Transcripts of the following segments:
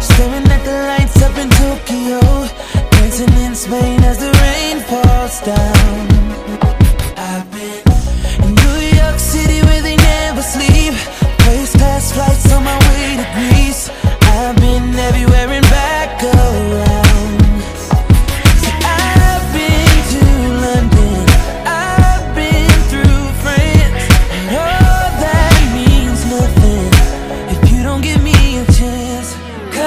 Staring at the lights up in Tokyo. Dancing in Spain as the rain falls down.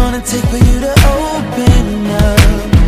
gonna take for you to open up?